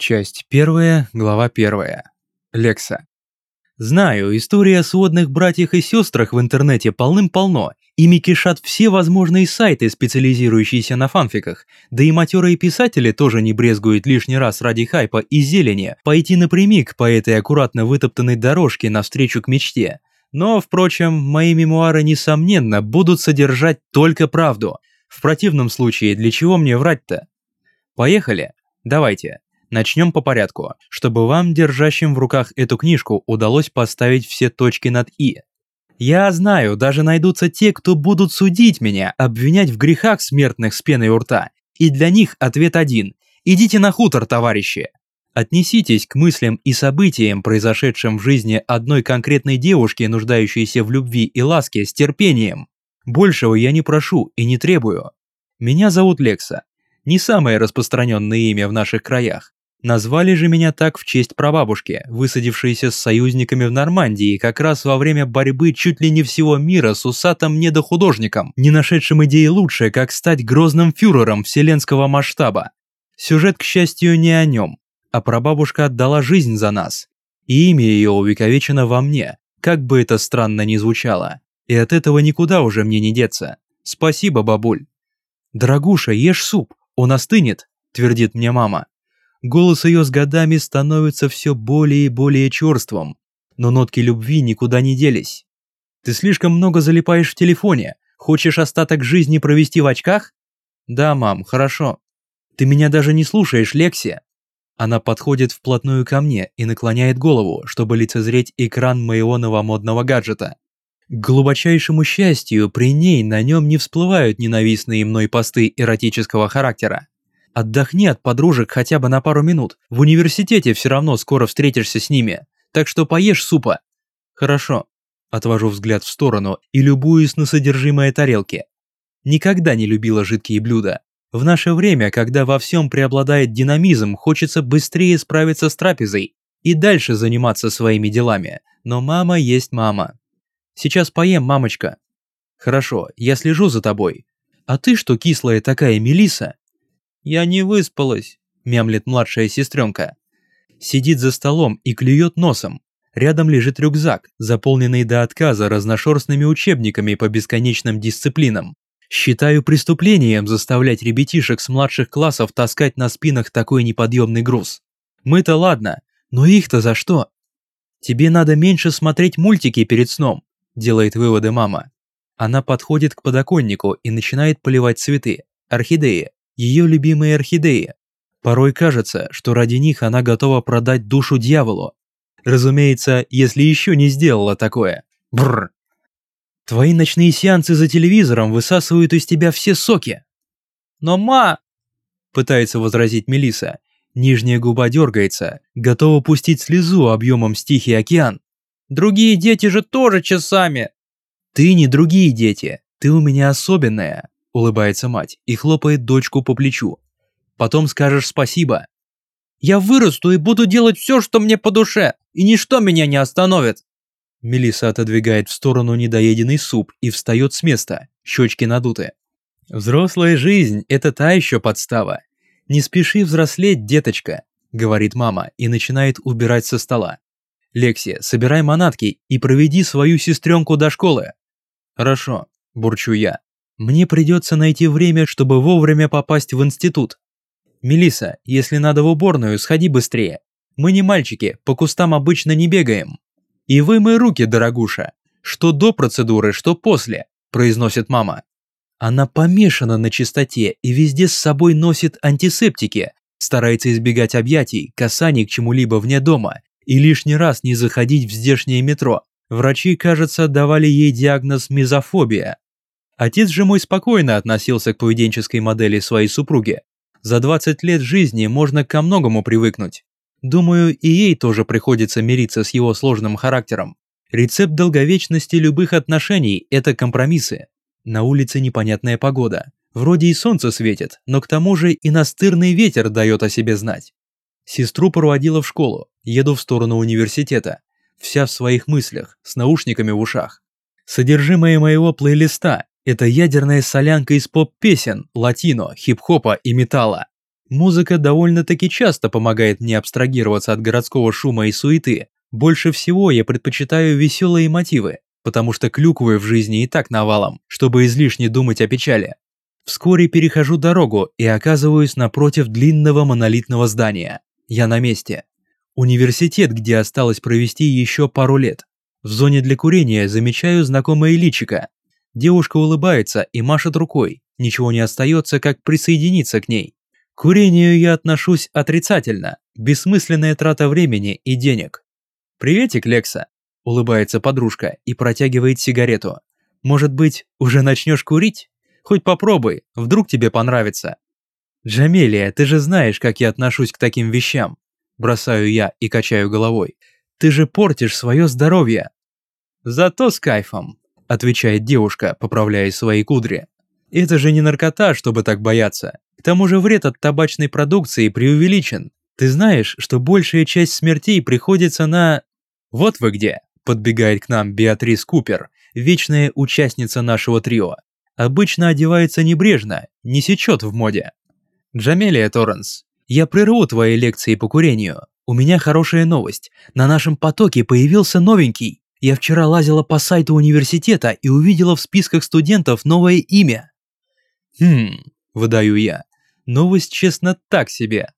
Часть первая, глава первая. Лекса. Знаю, истории о сводных братьях и сестрах в интернете полным-полно. Ими кишат все возможные сайты, специализирующиеся на фанфиках. Да и матерые писатели тоже не брезгуют лишний раз ради хайпа и зелени пойти напрямик по этой аккуратно вытоптанной дорожке навстречу к мечте. Но, впрочем, мои мемуары, несомненно, будут содержать только правду. В противном случае, для чего мне врать-то? Поехали? Давайте. Начнем по порядку, чтобы вам, держащим в руках эту книжку, удалось поставить все точки над «и». Я знаю, даже найдутся те, кто будут судить меня, обвинять в грехах смертных с пеной у рта. И для них ответ один – идите на хутор, товарищи. Отнеситесь к мыслям и событиям, произошедшим в жизни одной конкретной девушки, нуждающейся в любви и ласке, с терпением. Большего я не прошу и не требую. Меня зовут Лекса. Не самое распространенное имя в наших краях. Назвали же меня так в честь прабабушки, высадившейся с союзниками в Нормандии как раз во время борьбы чуть ли не всего мира с усатым недохудожником, не нашедшим идеи лучше, как стать грозным фюрером вселенского масштаба. Сюжет, к счастью, не о нем, а прабабушка отдала жизнь за нас. И имя ее увековечено во мне, как бы это странно ни звучало. И от этого никуда уже мне не деться. Спасибо, бабуль. «Дорогуша, ешь суп, он остынет», – твердит мне мама. Голос ее с годами становится все более и более черством, но нотки любви никуда не делись. Ты слишком много залипаешь в телефоне. Хочешь остаток жизни провести в очках? Да, мам, хорошо. Ты меня даже не слушаешь, Лекси. Она подходит вплотную ко мне и наклоняет голову, чтобы лицезреть экран моего новомодного гаджета. К глубочайшему счастью, при ней на нем не всплывают ненавистные мной посты эротического характера. Отдохни от подружек хотя бы на пару минут. В университете все равно скоро встретишься с ними. Так что поешь супа. Хорошо. Отвожу взгляд в сторону и любуюсь на содержимое тарелки. Никогда не любила жидкие блюда. В наше время, когда во всем преобладает динамизм, хочется быстрее справиться с трапезой и дальше заниматься своими делами. Но мама есть мама. Сейчас поем, мамочка. Хорошо, я слежу за тобой. А ты что кислая такая, Мелиса? «Я не выспалась», – мямлет младшая сестренка. Сидит за столом и клюет носом. Рядом лежит рюкзак, заполненный до отказа разношерстными учебниками по бесконечным дисциплинам. Считаю преступлением заставлять ребятишек с младших классов таскать на спинах такой неподъемный груз. Мы-то ладно, но их-то за что? Тебе надо меньше смотреть мультики перед сном, делает выводы мама. Она подходит к подоконнику и начинает поливать цветы, орхидеи, ее любимые орхидеи. Порой кажется, что ради них она готова продать душу дьяволу. Разумеется, если еще не сделала такое. Бррр. Твои ночные сеансы за телевизором высасывают из тебя все соки. Но ма... Пытается возразить Мелиса. Нижняя губа дергается, готова пустить слезу объемом стихий океан. Другие дети же тоже часами. Ты не другие дети, ты у меня особенная улыбается мать и хлопает дочку по плечу. Потом скажешь спасибо. Я вырасту и буду делать все, что мне по душе, и ничто меня не остановит. Мелиса отодвигает в сторону недоеденный суп и встает с места, щечки надуты. Взрослая жизнь – это та еще подстава. Не спеши взрослеть, деточка, говорит мама и начинает убирать со стола. Лекси, собирай манатки и проведи свою сестренку до школы. Хорошо, бурчу я. Мне придется найти время, чтобы вовремя попасть в институт. Мелиса, если надо в уборную, сходи быстрее. Мы не мальчики, по кустам обычно не бегаем. И вымой руки, дорогуша. Что до процедуры, что после, произносит мама. Она помешана на чистоте и везде с собой носит антисептики, старается избегать объятий, касаний к чему-либо вне дома и лишний раз не заходить в здешнее метро. Врачи, кажется, давали ей диагноз мизофобия, Отец же мой спокойно относился к поведенческой модели своей супруги. За 20 лет жизни можно ко многому привыкнуть. Думаю, и ей тоже приходится мириться с его сложным характером. Рецепт долговечности любых отношений – это компромиссы. На улице непонятная погода. Вроде и солнце светит, но к тому же и настырный ветер дает о себе знать. Сестру проводила в школу, еду в сторону университета. Вся в своих мыслях, с наушниками в ушах. Содержимое моего плейлиста это ядерная солянка из поп-песен, латино, хип-хопа и металла. Музыка довольно-таки часто помогает мне абстрагироваться от городского шума и суеты. Больше всего я предпочитаю веселые мотивы, потому что клюквы в жизни и так навалом, чтобы излишне думать о печали. Вскоре перехожу дорогу и оказываюсь напротив длинного монолитного здания. Я на месте. Университет, где осталось провести еще пару лет. В зоне для курения замечаю знакомое личико. Девушка улыбается и машет рукой. Ничего не остается, как присоединиться к ней. К курению я отношусь отрицательно. Бессмысленная трата времени и денег. «Приветик, Лекса!» – улыбается подружка и протягивает сигарету. «Может быть, уже начнешь курить?» Хоть попробуй, вдруг тебе понравится. Джамелия, ты же знаешь, как я отношусь к таким вещам. Бросаю я и качаю головой. Ты же портишь свое здоровье. Зато с кайфом, отвечает девушка, поправляя свои кудри. Это же не наркота, чтобы так бояться. К тому же вред от табачной продукции преувеличен. Ты знаешь, что большая часть смертей приходится на... Вот вы где, подбегает к нам Беатрис Купер, вечная участница нашего трио обычно одевается небрежно, не сечет в моде. Джамелия Торренс, я прерву твои лекции по курению. У меня хорошая новость. На нашем потоке появился новенький. Я вчера лазила по сайту университета и увидела в списках студентов новое имя. Хм, выдаю я. Новость, честно, так себе.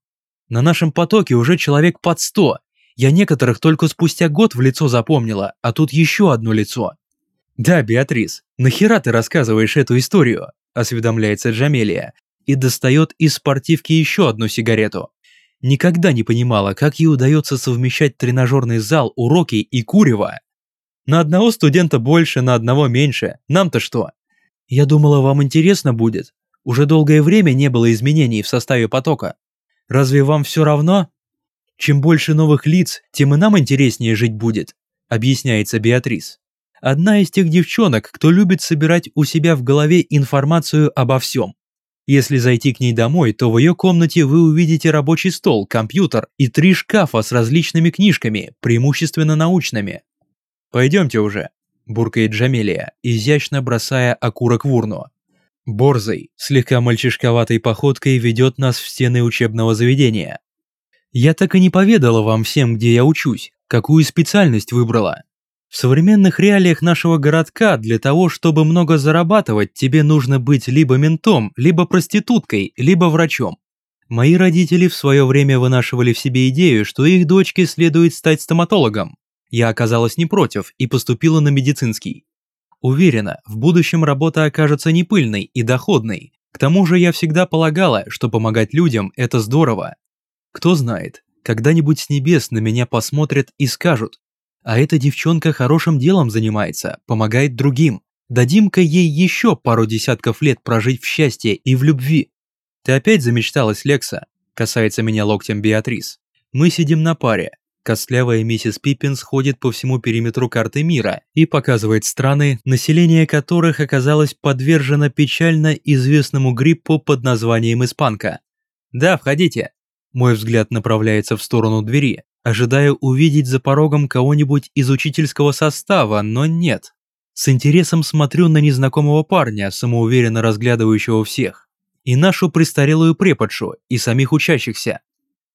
На нашем потоке уже человек под сто. Я некоторых только спустя год в лицо запомнила, а тут еще одно лицо. «Да, Беатрис, нахера ты рассказываешь эту историю?» – осведомляется Джамелия и достает из спортивки еще одну сигарету. Никогда не понимала, как ей удается совмещать тренажерный зал, уроки и курево. На одного студента больше, на одного меньше. Нам-то что? Я думала, вам интересно будет. Уже долгое время не было изменений в составе потока. Разве вам все равно? Чем больше новых лиц, тем и нам интереснее жить будет, объясняется Беатрис. Одна из тех девчонок, кто любит собирать у себя в голове информацию обо всем. Если зайти к ней домой, то в ее комнате вы увидите рабочий стол, компьютер и три шкафа с различными книжками, преимущественно научными. «Пойдемте уже», – буркает Джамелия, изящно бросая окурок в урну. Борзой, слегка мальчишковатой походкой ведет нас в стены учебного заведения. Я так и не поведала вам всем, где я учусь, какую специальность выбрала. В современных реалиях нашего городка для того, чтобы много зарабатывать, тебе нужно быть либо ментом, либо проституткой, либо врачом. Мои родители в свое время вынашивали в себе идею, что их дочке следует стать стоматологом. Я оказалась не против и поступила на медицинский. Уверена, в будущем работа окажется не пыльной и доходной. К тому же я всегда полагала, что помогать людям – это здорово. Кто знает, когда-нибудь с небес на меня посмотрят и скажут, а эта девчонка хорошим делом занимается, помогает другим. Дадим-ка ей еще пару десятков лет прожить в счастье и в любви. Ты опять замечталась, Лекса? Касается меня локтем Беатрис. Мы сидим на паре. Костлявая миссис Пиппинс ходит по всему периметру карты мира и показывает страны, население которых оказалось подвержено печально известному гриппу под названием испанка. «Да, входите». Мой взгляд направляется в сторону двери, ожидая увидеть за порогом кого-нибудь из учительского состава, но нет. С интересом смотрю на незнакомого парня, самоуверенно разглядывающего всех. И нашу престарелую преподшу, и самих учащихся.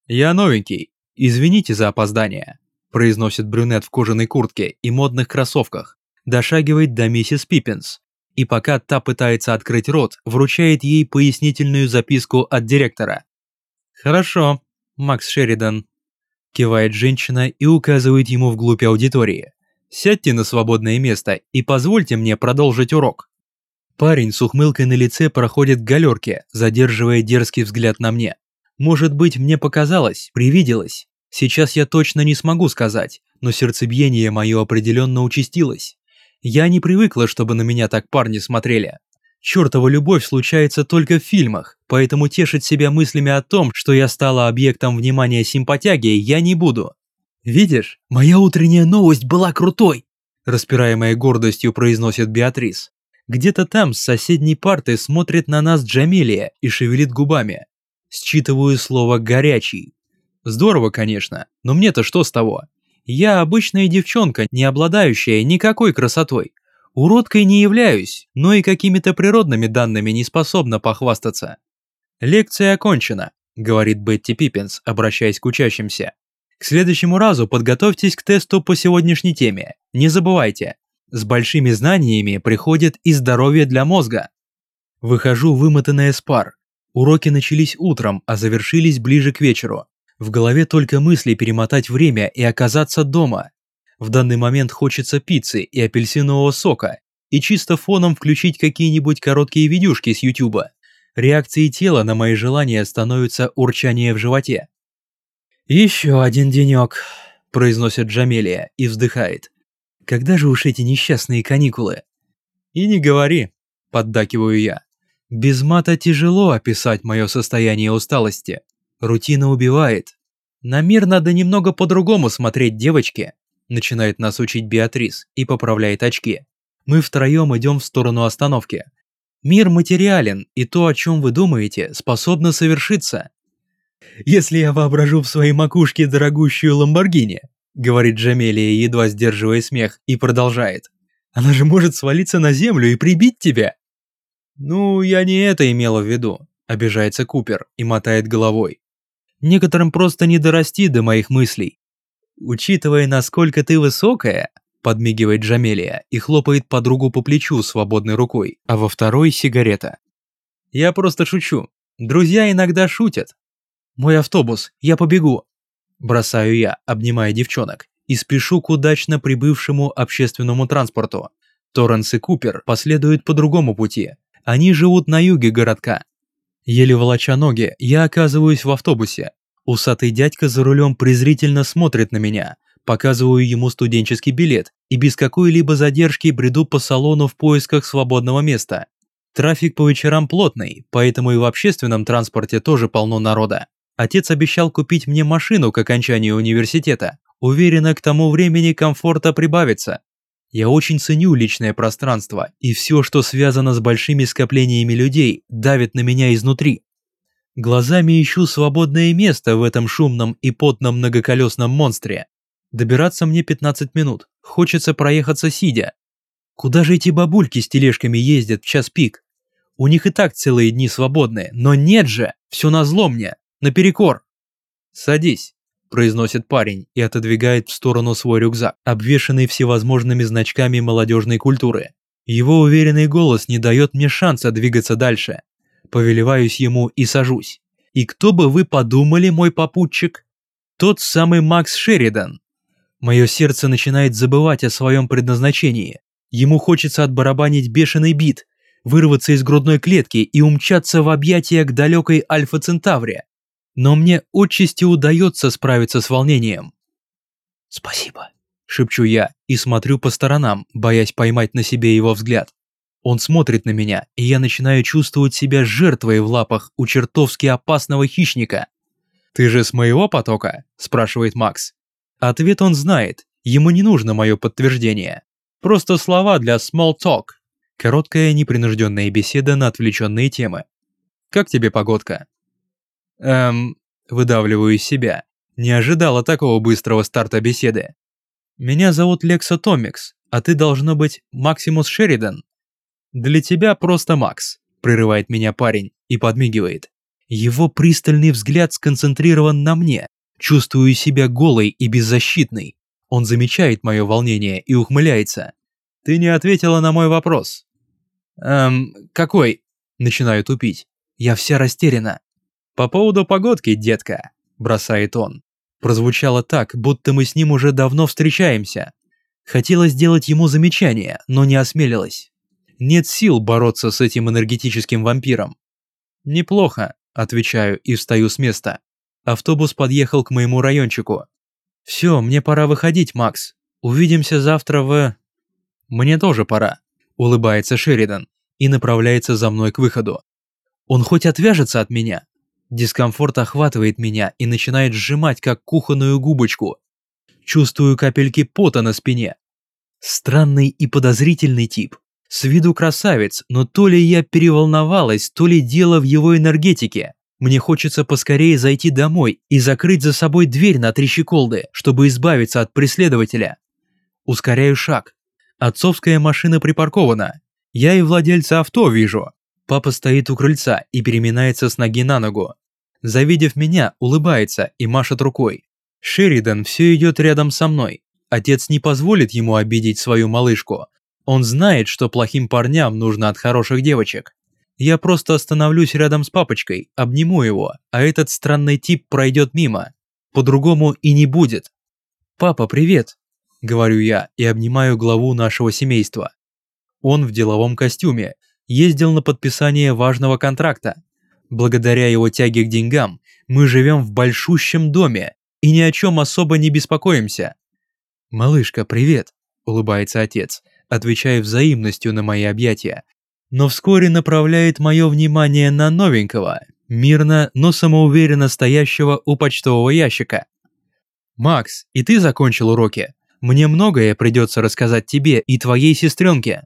«Я новенький, извините за опоздание», произносит брюнет в кожаной куртке и модных кроссовках, дошагивает до миссис Пиппинс. И пока та пытается открыть рот, вручает ей пояснительную записку от директора. «Хорошо, Макс Шеридан, Кивает женщина и указывает ему вглубь аудитории. «Сядьте на свободное место и позвольте мне продолжить урок». Парень с ухмылкой на лице проходит к галерке, задерживая дерзкий взгляд на мне. Может быть, мне показалось, привиделось. Сейчас я точно не смогу сказать, но сердцебиение мое определенно участилось. Я не привыкла, чтобы на меня так парни смотрели. Чёртова любовь случается только в фильмах, поэтому тешить себя мыслями о том, что я стала объектом внимания симпатяги, я не буду. «Видишь, моя утренняя новость была крутой!» Распираемая гордостью произносит Беатрис. Где-то там с соседней парты смотрит на нас Джамилия и шевелит губами. Считываю слово «горячий». Здорово, конечно, но мне-то что с того? Я обычная девчонка, не обладающая никакой красотой, Уродкой не являюсь, но и какими-то природными данными не способна похвастаться. Лекция окончена. говорит Бетти Пиппинс, обращаясь к учащимся. К следующему разу подготовьтесь к тесту по сегодняшней теме. Не забывайте, с большими знаниями приходит и здоровье для мозга. Выхожу вымотанная с пар. Уроки начались утром, а завершились ближе к вечеру. В голове только мысли перемотать время и оказаться дома. В данный момент хочется пиццы и апельсинового сока, и чисто фоном включить какие-нибудь короткие видюшки с ютуба. Реакцией тела на мои желания становится урчание в животе. «Еще один денек», – произносит Джамелия и вздыхает. «Когда же уж эти несчастные каникулы?» «И не говори», – поддакиваю я. «Без мата тяжело описать мое состояние усталости. Рутина убивает. На мир надо немного по-другому смотреть, девочки», – начинает нас учить Беатрис и поправляет очки. Мы втроем идем в сторону остановки. Мир материален, и то, о чем вы думаете, способно совершиться. «Если я воображу в своей макушке дорогущую Ламборгини», говорит Джамелия, едва сдерживая смех, и продолжает. «Она же может свалиться на землю и прибить тебя!» «Ну, я не это имела в виду», обижается Купер и мотает головой. «Некоторым просто не дорасти до моих мыслей. Учитывая, насколько ты высокая, подмигивает Джамелия и хлопает подругу по плечу свободной рукой, а во второй сигарета. Я просто шучу. Друзья иногда шутят, «Мой автобус, я побегу!» Бросаю я, обнимая девчонок, и спешу к удачно прибывшему общественному транспорту. Торренс и Купер последуют по другому пути. Они живут на юге городка. Еле волоча ноги, я оказываюсь в автобусе. Усатый дядька за рулем презрительно смотрит на меня. Показываю ему студенческий билет и без какой-либо задержки бреду по салону в поисках свободного места. Трафик по вечерам плотный, поэтому и в общественном транспорте тоже полно народа. Отец обещал купить мне машину к окончанию университета. Уверена, к тому времени комфорта прибавится. Я очень ценю личное пространство, и все, что связано с большими скоплениями людей, давит на меня изнутри. Глазами ищу свободное место в этом шумном и потном многоколесном монстре. Добираться мне 15 минут, хочется проехаться сидя. Куда же эти бабульки с тележками ездят в час пик? У них и так целые дни свободные, но нет же, все назло мне наперекор. «Садись», – произносит парень и отодвигает в сторону свой рюкзак, обвешанный всевозможными значками молодежной культуры. Его уверенный голос не дает мне шанса двигаться дальше. Повелеваюсь ему и сажусь. И кто бы вы подумали, мой попутчик? Тот самый Макс Шеридан. Мое сердце начинает забывать о своем предназначении. Ему хочется отбарабанить бешеный бит, вырваться из грудной клетки и умчаться в объятия к далекой Альфа-Центавре но мне отчасти удается справиться с волнением. «Спасибо», – шепчу я и смотрю по сторонам, боясь поймать на себе его взгляд. Он смотрит на меня, и я начинаю чувствовать себя жертвой в лапах у чертовски опасного хищника. «Ты же с моего потока?» – спрашивает Макс. Ответ он знает, ему не нужно мое подтверждение. Просто слова для small talk. Короткая непринужденная беседа на отвлеченные темы. «Как тебе погодка?» Эм, выдавливаю из себя. Не ожидала такого быстрого старта беседы. Меня зовут Лекса Томикс, а ты должно быть Максимус Шеридан. Для тебя просто Макс, прерывает меня парень и подмигивает. Его пристальный взгляд сконцентрирован на мне. Чувствую себя голой и беззащитной. Он замечает мое волнение и ухмыляется. Ты не ответила на мой вопрос. Эм, какой? Начинаю тупить. Я вся растеряна. «По поводу погодки, детка», – бросает он. Прозвучало так, будто мы с ним уже давно встречаемся. Хотела сделать ему замечание, но не осмелилась. Нет сил бороться с этим энергетическим вампиром. «Неплохо», – отвечаю и встаю с места. Автобус подъехал к моему райончику. «Все, мне пора выходить, Макс. Увидимся завтра в...» «Мне тоже пора», – улыбается Шеридан и направляется за мной к выходу. «Он хоть отвяжется от меня?» Дискомфорт охватывает меня и начинает сжимать, как кухонную губочку. Чувствую капельки пота на спине. Странный и подозрительный тип. С виду красавец, но то ли я переволновалась, то ли дело в его энергетике. Мне хочется поскорее зайти домой и закрыть за собой дверь на три щеколды, чтобы избавиться от преследователя. Ускоряю шаг. Отцовская машина припаркована. Я и владельца авто вижу. Папа стоит у крыльца и переминается с ноги на ногу. Завидев меня, улыбается и машет рукой. Шеридан все идет рядом со мной. Отец не позволит ему обидеть свою малышку. Он знает, что плохим парням нужно от хороших девочек. Я просто остановлюсь рядом с папочкой, обниму его, а этот странный тип пройдет мимо. По-другому и не будет. «Папа, привет!» – говорю я и обнимаю главу нашего семейства. Он в деловом костюме, ездил на подписание важного контракта. Благодаря его тяге к деньгам мы живем в большущем доме и ни о чем особо не беспокоимся. «Малышка, привет!» – улыбается отец, отвечая взаимностью на мои объятия. Но вскоре направляет мое внимание на новенького, мирно, но самоуверенно стоящего у почтового ящика. «Макс, и ты закончил уроки? Мне многое придется рассказать тебе и твоей сестренке».